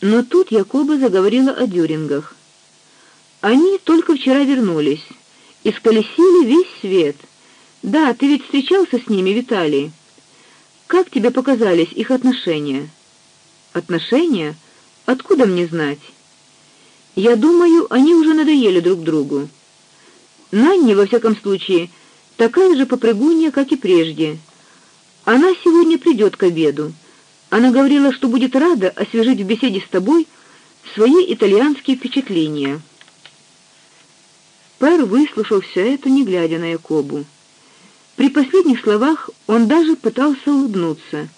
Но тут Якоба заговорила о дюрингах. Они только вчера вернулись и сколесили весь свет. Да, ты ведь встречался с ними в Италии. Как тебе показались их отношения? Отношения? Откуда мне знать? Я думаю, они уже надоели друг другу. Нанни во всяком случае такая же попрыгунья, как и прежде. Она сегодня придет к обеду. Она говорила, что будет рада освежить в беседе с тобой свои итальянские впечатления. Пер выслушал все это, не глядя на Якобу. При последних словах он даже пытался улыбнуться,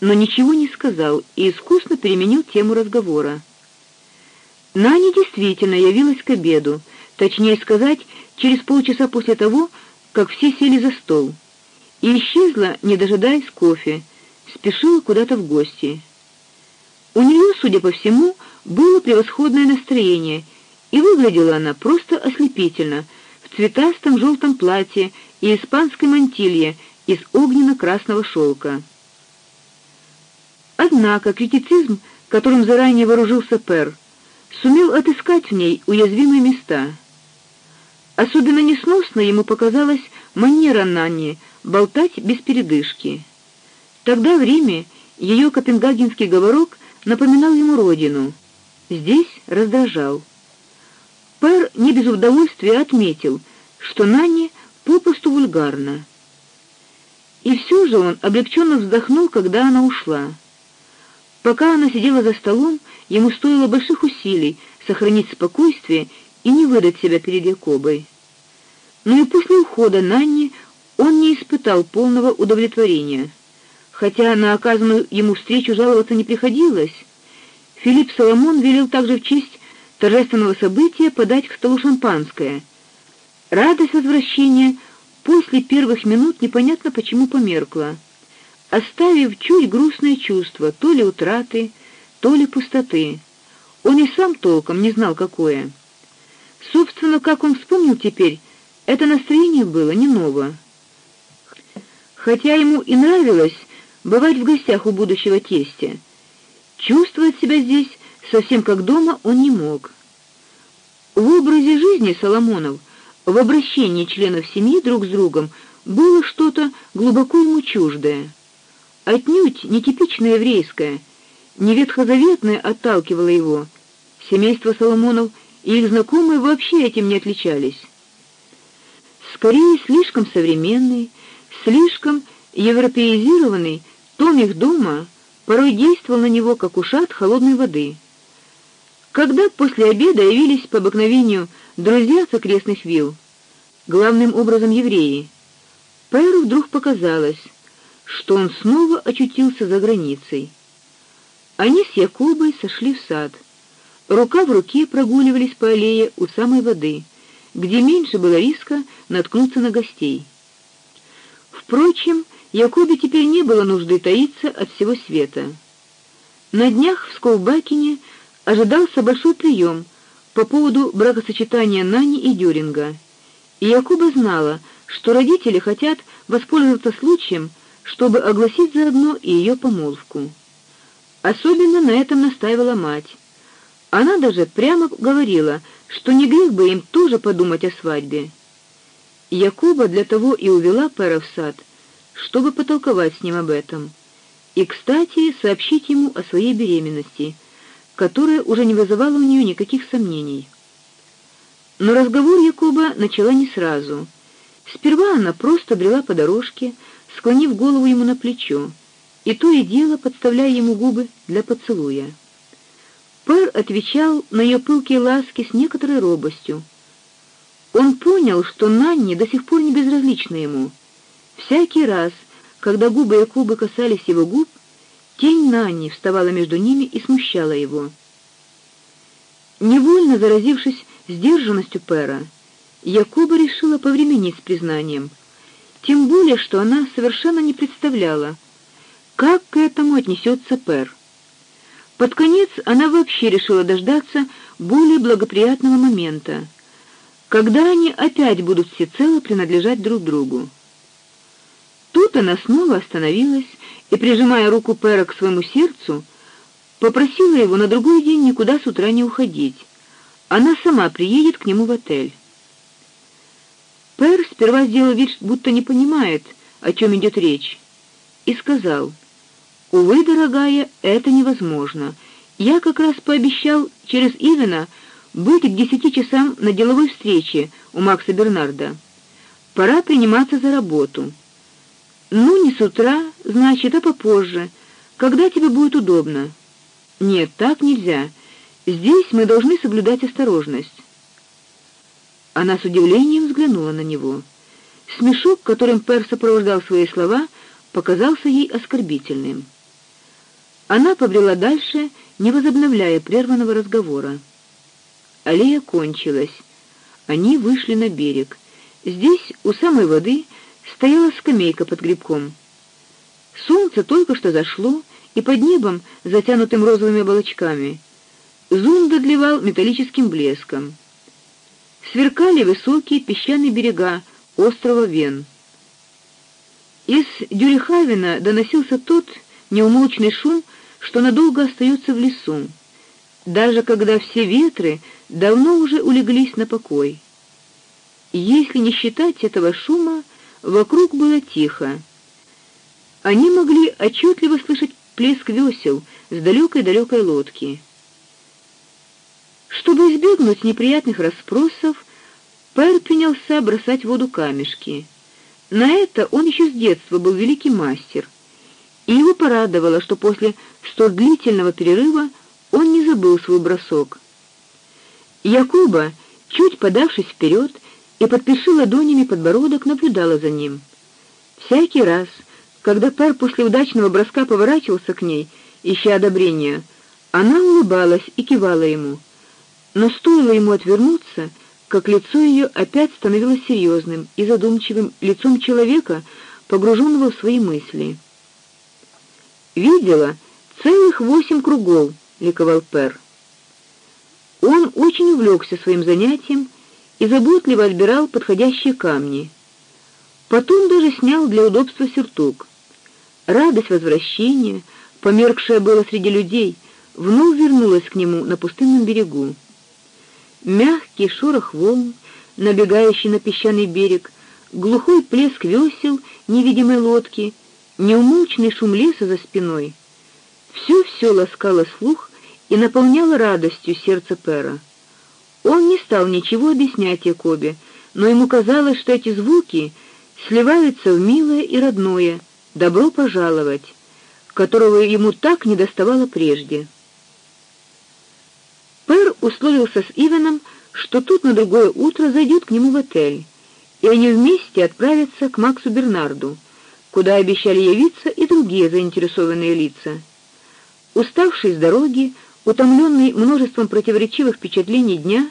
но ничего не сказал и искусно переменил тему разговора. Наня действительно явилась к обеду, точнее сказать, через полчаса после того, как все сели за стол и исчезла, не дожидаясь кофе, спешила куда-то в гости. У нее, судя по всему, было превосходное настроение, и выглядела она просто ослепительно в цветастом желтом платье и испанской мантилье из огненно-красного шелка. Однако критицизм, которым заранее вооружился Пер, сумел отыскать в ней уязвимые места. Особенно несносно ему показалась манера Нанни болтать без передышки. Тогда в Риме ее копенгагенский говорок напоминал ему родину. Здесь раздражал. Пер не без удовольствия отметил, что Нанни попросту вульгарна. И все же он облегченно вздохнул, когда она ушла. Пока она сидела за столом, ему стоило больших усилий сохранить спокойствие и не выдать себя перед Якобой. Но и после ухода Нанни он не испытал полного удовлетворения. Хотя на оказанную ему встречу жаловаться не приходилось, Филипп Соломон велел также в честь торжественного события подать к столу шампанское. Радость возвращения после первых минут непонятно почему померкла, оставив чуть грустное чувство то ли утраты, то ли пустоты. Он и сам толком не знал какое. Собственно, как он вспомнил теперь, это настроение было не ново. Хотя ему и нравилось бывать в гостях у будущего тестя, чувствовать себя здесь совсем как дома он не мог. В образе жизни Соломонов, в обращении членов семьи друг с другом было что-то глубоко ему чуждое, отнюдь не типично еврейское, не ветхозаветное отталкивало его. Семейство Соломонов и их знакомые вообще этим не отличались. Скорее, слишком современный, слишком европеизированный том их дома порой действовал на него как ушат холодной воды. Когда после обеда явились по обыкновению друзья с окрестных вилл, главным образом евреи, Пэру вдруг показалось, что он снова очутился за границей. Они с Якубой сошли в сад. Рука в руке прогуливались по аллее у самой воды, где меньше было риска наткнуться на гостей. Впрочем, Якубе теперь не было нужды таиться от всего света. На днях в Сколбакине ожидался большой прием по поводу бракосочетания Нани и Дюринга. И Якуба знала, что родители хотят воспользоваться случаем, чтобы огласить заодно и ее помолвку. Особенно на этом настаивала мать. Она даже прямо говорила, что не грех бы им тоже подумать о свадьбе. Якуба для того и увела Пера в сад, чтобы потолковать с ним об этом. И, кстати, сообщить ему о своей беременности, которая уже не вызывала у нее никаких сомнений. Но разговор Якуба начала не сразу. Сперва она просто брела по дорожке, склонив голову ему на плечо и то и дело подставляя ему губы для поцелуя. Пэр отвечал на ее пылкие ласки с некоторой робостью. Он понял, что Нанни до сих пор не безразлична ему. Всякий раз, когда губы Якуба касались его губ, тень Нанни вставала между ними и смущала его. Невольно заразившись сдержанностью Пэра, Якуба решила повременить с признанием, тем более что она совершенно не представляла, как к этому отнесется Пер. Под конец она вообще решила дождаться более благоприятного момента, когда они опять будут всецело принадлежать друг другу. Тут она снова остановилась и, прижимая руку Пера к своему сердцу, попросила его на другой день никуда с утра не уходить. Она сама приедет к нему в отель. Пер сперва сделал вид, будто не понимает, о чем идет речь, и сказал: "Увы, дорогая, это невозможно. Я как раз пообещал через Ивена быть к десяти часам на деловой встрече у Макса Бернарда. Пора приниматься за работу. Ну, не с утра, значит, а попозже, когда тебе будет удобно. Нет, так нельзя. Здесь мы должны соблюдать осторожность. Она с удивлением взглянула на него. Смешок, которым Пер сопровождал свои слова, показался ей оскорбительным. Она побрела дальше, не возобновляя прерванного разговора. Аллея кончилась. Они вышли на берег. Здесь, у самой воды, стояла скамейка под грибком. Солнце только что зашло, и под небом, затянутым розовыми облачками, зум додлевал металлическим блеском. Сверкали высокие песчаные берега острова Вен. Из Дюрихавена доносился тот неумолчный шум, что надолго остается в лесу, даже когда все ветры давно уже улеглись на покой. Если не считать этого шума, вокруг было тихо. Они могли отчетливо слышать плеск весел с далекой-далекой лодки. Чтобы избегнуть неприятных расспросов, Пэр принялся бросать в воду камешки. На это он еще с детства был великий мастер. И его порадовало, что после столь длительного перерыва он не забыл свой бросок. Якуба, чуть подавшись вперед и подперши ладонями подбородок, наблюдала за ним. Всякий раз, когда Пер после удачного броска поворачивался к ней, ища одобрения, она улыбалась и кивала ему. Но стоило ему отвернуться, как лицо ее опять становилось серьезным и задумчивым лицом человека, погруженного в свои мысли. Видела целых восемь кругов, ликовал Пер. Он очень увлекся своим занятием и заботливо отбирал подходящие камни. Потом даже снял для удобства сюртук. Радость возвращения, померкшая была среди людей, вновь вернулась к нему на пустынном берегу. Мягкий шорох волн, набегающий на песчаный берег, глухой плеск весел невидимой лодки, неумолчный шум леса за спиной. Все-все ласкало слух и наполняло радостью сердце Пера. Он не стал ничего объяснять Якобе, но ему казалось, что эти звуки сливаются в милое и родное добро пожаловать, которого ему так недоставало прежде. Пер условился с Ивеном, что тут на другое утро зайдет к нему в отель, и они вместе отправятся к Максу Бернарду, куда обещали явиться и другие заинтересованные лица. Уставший с дороги, утомленный множеством противоречивых впечатлений дня,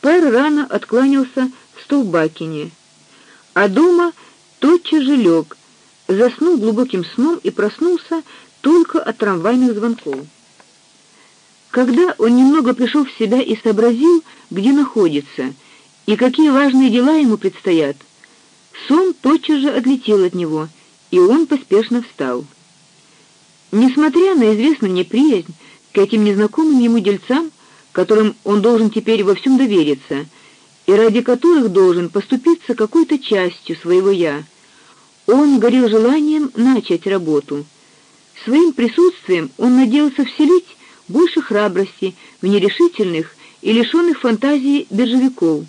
Пер рано откланялся в Столбакине, а дома тотчас же лег, заснул глубоким сном и проснулся только от трамвайных звонков. Когда он немного пришел в себя и сообразил, где находится и какие важные дела ему предстоят, сон тотчас же отлетел от него, и он поспешно встал. Несмотря на известную неприязнь к этим незнакомым ему дельцам, которым он должен теперь во всем довериться, и ради которых должен поступиться какой-то частью своего я, он горел желанием начать работу. Своим присутствием он надеялся вселить больше храбрости в нерешительных и лишенных фантазии биржевиков,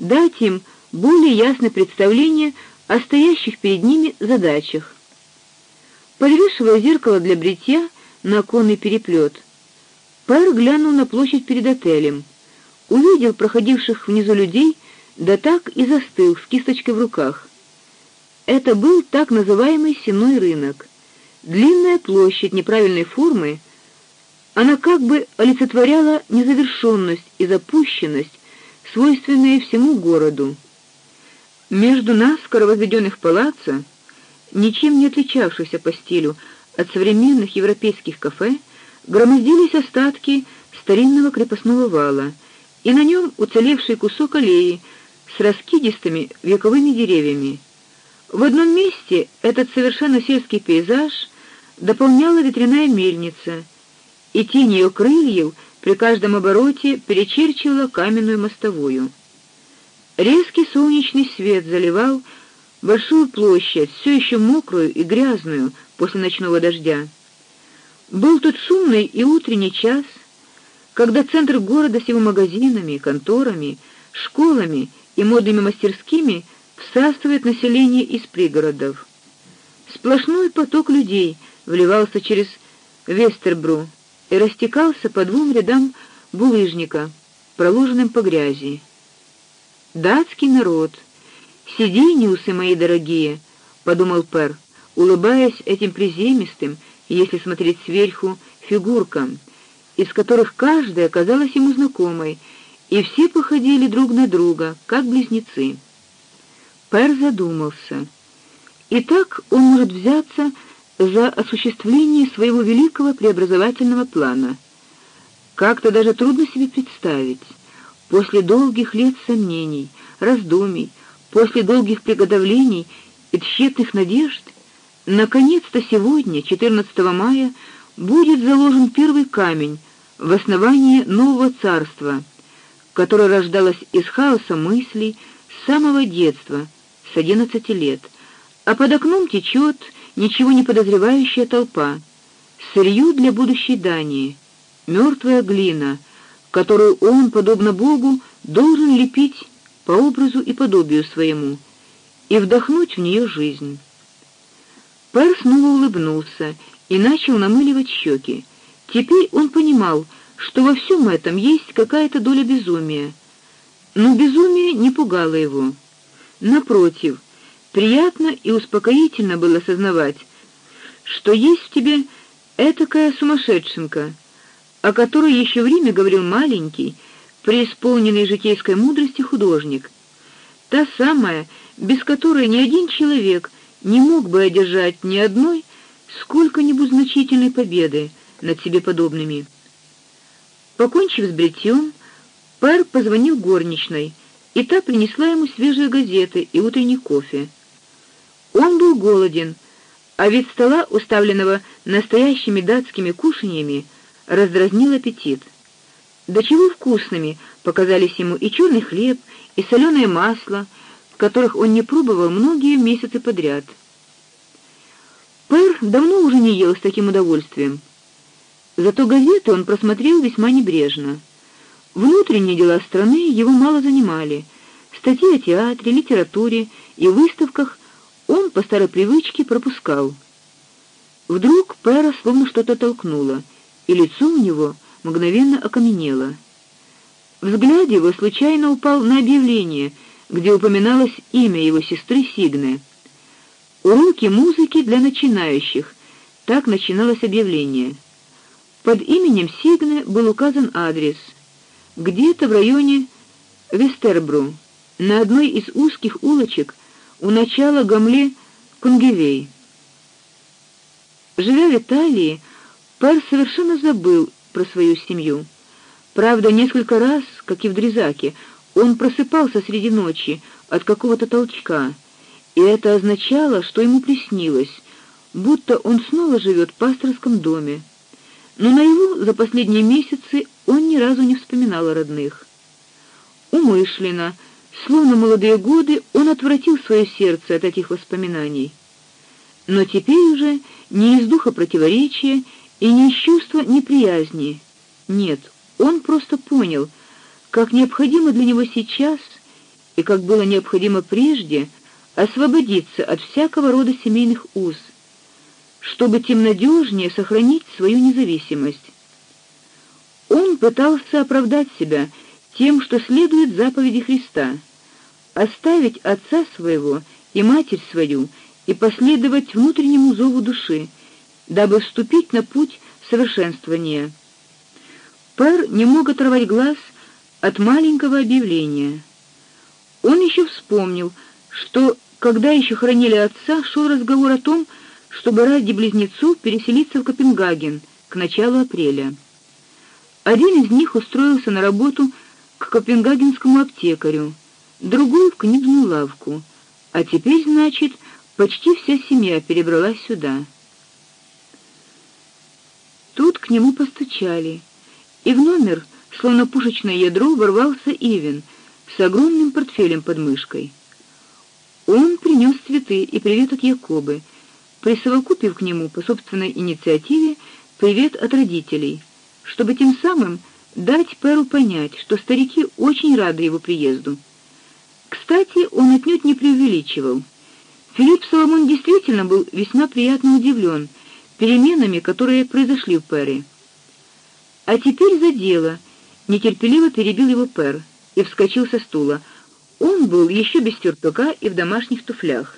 дать им более ясное представление о стоящих перед ними задачах. Подвешивая зеркало для бритья на оконный переплет, Пэр глянул на площадь перед отелем, увидел проходивших внизу людей, да так и застыл с кисточкой в руках. Это был так называемый сенной рынок. Длинная площадь неправильной формы, она как бы олицетворяла незавершенность и запущенность, свойственные всему городу. Между наскоро возведенных палаццо, ничем не отличавшихся по стилю от современных европейских кафе, громоздились остатки старинного крепостного вала, и на нем уцелевший кусок аллеи с раскидистыми вековыми деревьями. В одном месте этот совершенно сельский пейзаж дополняла ветряная мельница и тень ее крыльев при каждом обороте перечерчивала каменную мостовую. Резкий солнечный свет заливал большую площадь, все еще мокрую и грязную после ночного дождя. Был тот шумный и утренний час, когда центр города с его магазинами, конторами, школами и модными мастерскими всасывает население из пригородов. Сплошной поток людей вливался через Вестербру и растекался по двум рядам булыжника, проложенным по грязи. Датский народ, сидениусы мои дорогие, подумал Пер, улыбаясь этим приземистым, если смотреть сверху, фигуркам, из которых каждая казалась ему знакомой, и все походили друг на друга, как близнецы. Пер задумался. Итак, он может взяться за осуществление своего великого преобразовательного плана. Как-то даже трудно себе представить. После долгих лет сомнений, раздумий, после долгих приготовлений и тщетных надежд, наконец-то сегодня, 14 мая, будет заложен первый камень в основании нового царства, которое рождалось из хаоса мыслей с самого детства, с 11 лет, а под окном течет ничего не подозревающая толпа, сырью для будущей Дании, мертвая глина, которую он, подобно Богу, должен лепить по образу и подобию своему и вдохнуть в нее жизнь. Пэр снова улыбнулся и начал намыливать щеки. Теперь он понимал, что во всем этом есть какая-то доля безумия. Но безумие не пугало его. Напротив, Приятно и успокоительно было сознавать, что есть в тебе этакая сумасшедшенка, о которой еще время говорил маленький, преисполненный житейской мудрости художник. Та самая, без которой ни один человек не мог бы одержать ни одной сколько-нибудь значительной победы над себе подобными. Покончив с бритьем, Пэр позвонил горничной, и та принесла ему свежие газеты и утренний кофе. Он был голоден, а вид стола, уставленного настоящими датскими кушаньями, раздразнил аппетит. До чего вкусными показались ему и черный хлеб, и соленое масло, которых он не пробовал многие месяцы подряд. Пэр давно уже не ел с таким удовольствием. Зато газеты он просмотрел весьма небрежно. Внутренние дела страны его мало занимали. Статьи о театре, литературе и выставках он по старой привычке пропускал. Вдруг Пэра словно что-то толкнуло, и лицо у него мгновенно окаменело. Взгляд его случайно упал на объявление, где упоминалось имя его сестры Сигны. Уроки музыки для начинающих. Так начиналось объявление. Под именем Сигны был указан адрес где-то в районе Вестербру, на одной из узких улочек у начала Гамле Кунгевей. Живя в Италии, Пер совершенно забыл про свою семью. Правда, несколько раз, как и в Дрезаке, он просыпался среди ночи от какого-то толчка, и это означало, что ему приснилось, будто он снова живет в пасторском доме. Но на его за последние месяцы он ни разу не вспоминал о родных. Умышленно Словно молодые годы, он отвратил свое сердце от этих воспоминаний. Но теперь уже не из духа противоречия и не из чувства неприязни. Нет, он просто понял, как необходимо для него сейчас и как было необходимо прежде освободиться от всякого рода семейных уз, чтобы тем надежнее сохранить свою независимость. Он пытался оправдать себя тем, что следует заповеди Христа: оставить отца своего и матерь свою и последовать внутреннему зову души, дабы вступить на путь совершенствования. Пэр не мог оторвать глаз от маленького объявления. Он еще вспомнил, что когда еще хранили отца, шел разговор о том, чтобы ради близнецов переселиться в Копенгаген к началу апреля. Один из них устроился на работу к копенгагенскому аптекарю, другой в книжную лавку, а теперь, значит, почти вся семья перебралась сюда. Тут к нему постучали, и в номер, словно пушечное ядро, ворвался Ивен с огромным портфелем под мышкой. Он принес цветы и привет от Якобы, присовокупив к нему по собственной инициативе привет от родителей, чтобы тем самым дать Перу понять, что старики очень рады его приезду. Кстати, он отнюдь не преувеличивал. Филипп Соломон действительно был весьма приятно удивлен переменами, которые произошли в Пере. А теперь за дело, нетерпеливо перебил его Пер и вскочил со стула. Он был еще без сюртука и в домашних туфлях.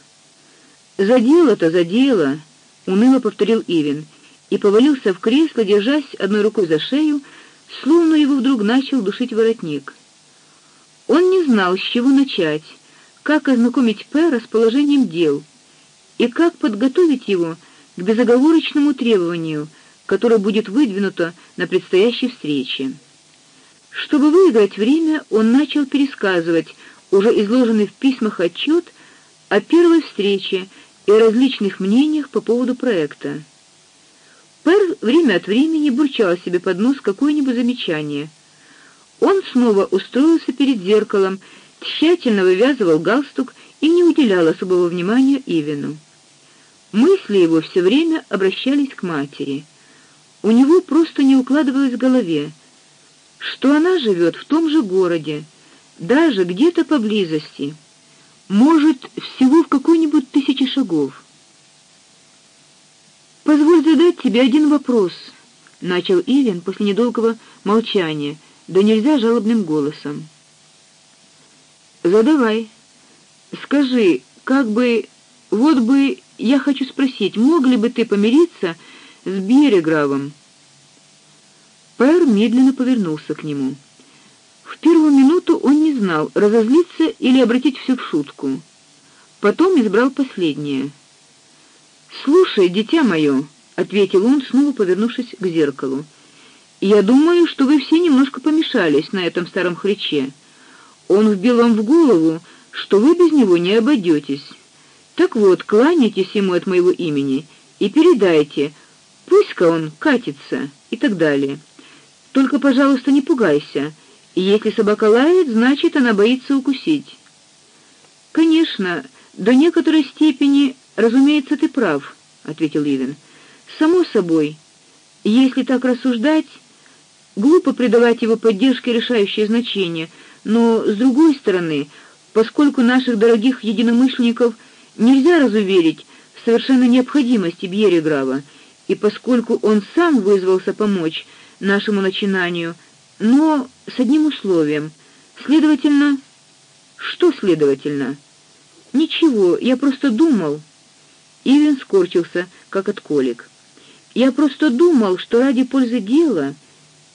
За дело-то, за дело, уныло повторил Ивин и повалился в кресло, держась одной рукой за шею, словно его вдруг начал душить воротник. Он не знал, с чего начать, как ознакомить Пэра с положением дел и как подготовить его к безоговорочному требованию, которое будет выдвинуто на предстоящей встрече. Чтобы выиграть время, он начал пересказывать уже изложенный в письмах отчет о первой встрече и о различных мнениях по поводу проекта. Пэр время от времени бурчал себе под нос какое-нибудь замечание. Он снова устроился перед зеркалом, тщательно вывязывал галстук и не уделял особого внимания Ивину. Мысли его все время обращались к матери. У него просто не укладывалось в голове, что она живет в том же городе, даже где-то поблизости, может, всего в какой-нибудь тысячи шагов. Позволь задать тебе один вопрос, начал Ивен после недолгого молчания, да нельзя жалобным голосом. Задавай. Скажи, как бы вот бы я хочу спросить, мог ли бы ты помириться с Берегравом? Пэр медленно повернулся к нему. В первую минуту он не знал, разозлиться или обратить все в шутку. Потом избрал последнее. "Слушай, дитя мое», — ответил он, снова повернувшись к зеркалу. "Я думаю, что вы все немножко помешались на этом старом хрыче. Он вбил вам в голову, что вы без него не обойдетесь. Так вот, кланяйтесь ему от моего имени и передайте: пусть-ка он катится и так далее. Только, пожалуйста, не пугайся. Если собака лает, значит, она боится укусить. Конечно, до некоторой степени, разумеется, ты прав, ответил Ивен. Само собой, если так рассуждать, глупо придавать его поддержке решающее значение, но с другой стороны, поскольку наших дорогих единомышленников нельзя разуверить в совершенной необходимости Бьереграва, и поскольку он сам вызвался помочь нашему начинанию, но с одним условием. Следовательно, что следовательно? Ничего, я просто думал. Ивен скорчился, как от колик. Я просто думал, что ради пользы дела,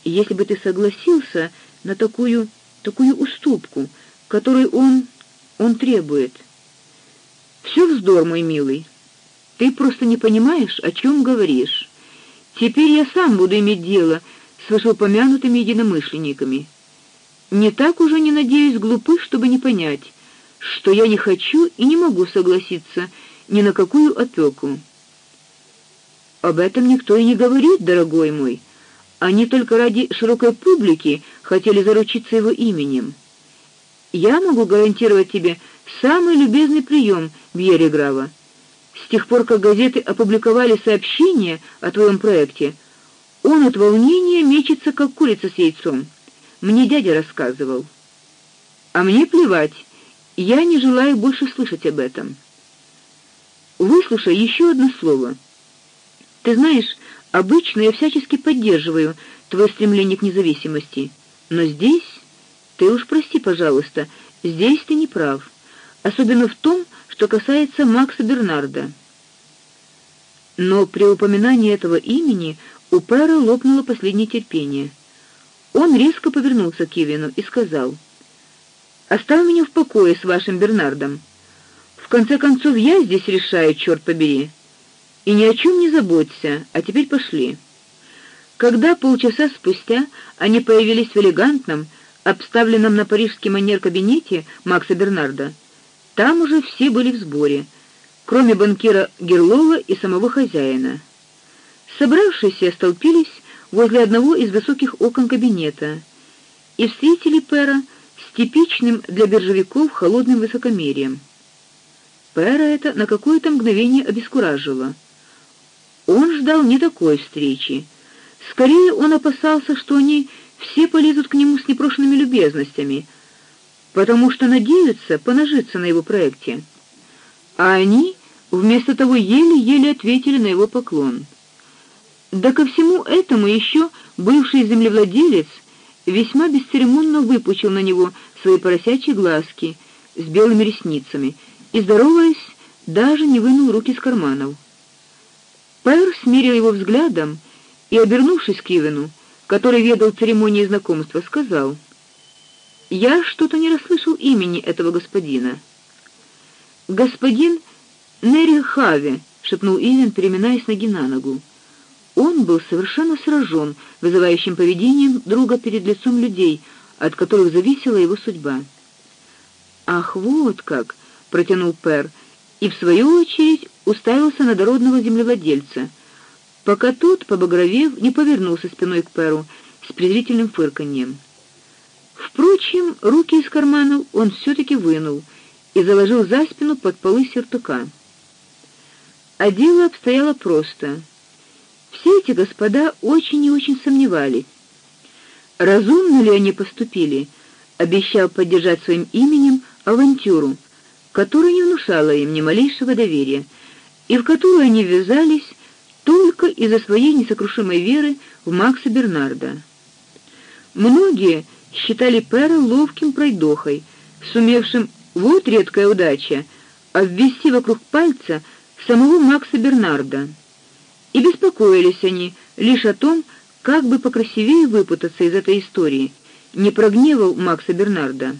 если бы ты согласился на такую такую уступку, которую он он требует. Все вздор, мой милый. Ты просто не понимаешь, о чем говоришь. Теперь я сам буду иметь дело с вышеупомянутыми единомышленниками. Не так уже не надеюсь глупы, чтобы не понять, что я не хочу и не могу согласиться ни на какую опеку. Об этом никто и не говорит, дорогой мой. Они только ради широкой публики хотели заручиться его именем. Я могу гарантировать тебе самый любезный прием, Бьереграва. С тех пор, как газеты опубликовали сообщение о твоем проекте, он от волнения мечется, как курица с яйцом. Мне дядя рассказывал. А мне плевать. Я не желаю больше слышать об этом. Выслушай еще одно слово. Ты знаешь, обычно я всячески поддерживаю твое стремление к независимости, но здесь ты уж прости, пожалуйста, здесь ты не прав, особенно в том, что касается Макса Бернарда. Но при упоминании этого имени у Пэра лопнуло последнее терпение. Он резко повернулся к Кевину и сказал: "Оставь меня в покое с вашим Бернардом. В конце концов, я здесь решаю, черт побери. И ни о чем не заботься, а теперь пошли". Когда полчаса спустя они появились в элегантном, обставленном на парижский манер кабинете Макса Бернарда, там уже все были в сборе, кроме банкира Герлова и самого хозяина. Собравшиеся столпились возле одного из высоких окон кабинета и встретили Пера с типичным для биржевиков холодным высокомерием. Пера это на какое-то мгновение обескуражило. Он ждал не такой встречи. Скорее он опасался, что они все полезут к нему с непрошенными любезностями, потому что надеются понажиться на его проекте. А они вместо того еле-еле ответили на его поклон. Да ко всему этому еще бывший землевладелец весьма бесцеремонно выпучил на него свои поросячьи глазки с белыми ресницами и здороваясь, даже не вынул руки из карманов. Пэр смирил его взглядом и, обернувшись к Ивену, который ведал церемонии знакомства, сказал: "Я что-то не расслышал имени этого господина". "Господин Нерихаве", шепнул Ивен, переминаясь ноги на ногу. Он был совершенно сражен вызывающим поведением друга перед лицом людей, от которых зависела его судьба. Ах, вот как, протянул Пер и в свою очередь уставился на дородного землевладельца, пока тот, побагровев, не повернулся спиной к Перу с презрительным фырканьем. Впрочем, руки из карманов он все таки вынул и заложил за спину под полы сюртука. А дело обстояло просто. Все эти господа очень и очень сомневались, разумно ли они поступили, обещав поддержать своим именем авантюру, которая не внушала им ни малейшего доверия, и в которую они ввязались только из-за своей несокрушимой веры в Макса Бернарда. Многие считали Пера ловким пройдохой, сумевшим вот редкая удача обвести вокруг пальца самого Макса Бернарда. И беспокоились они лишь о том, как бы покрасивее выпутаться из этой истории, не прогневал Макса Бернарда.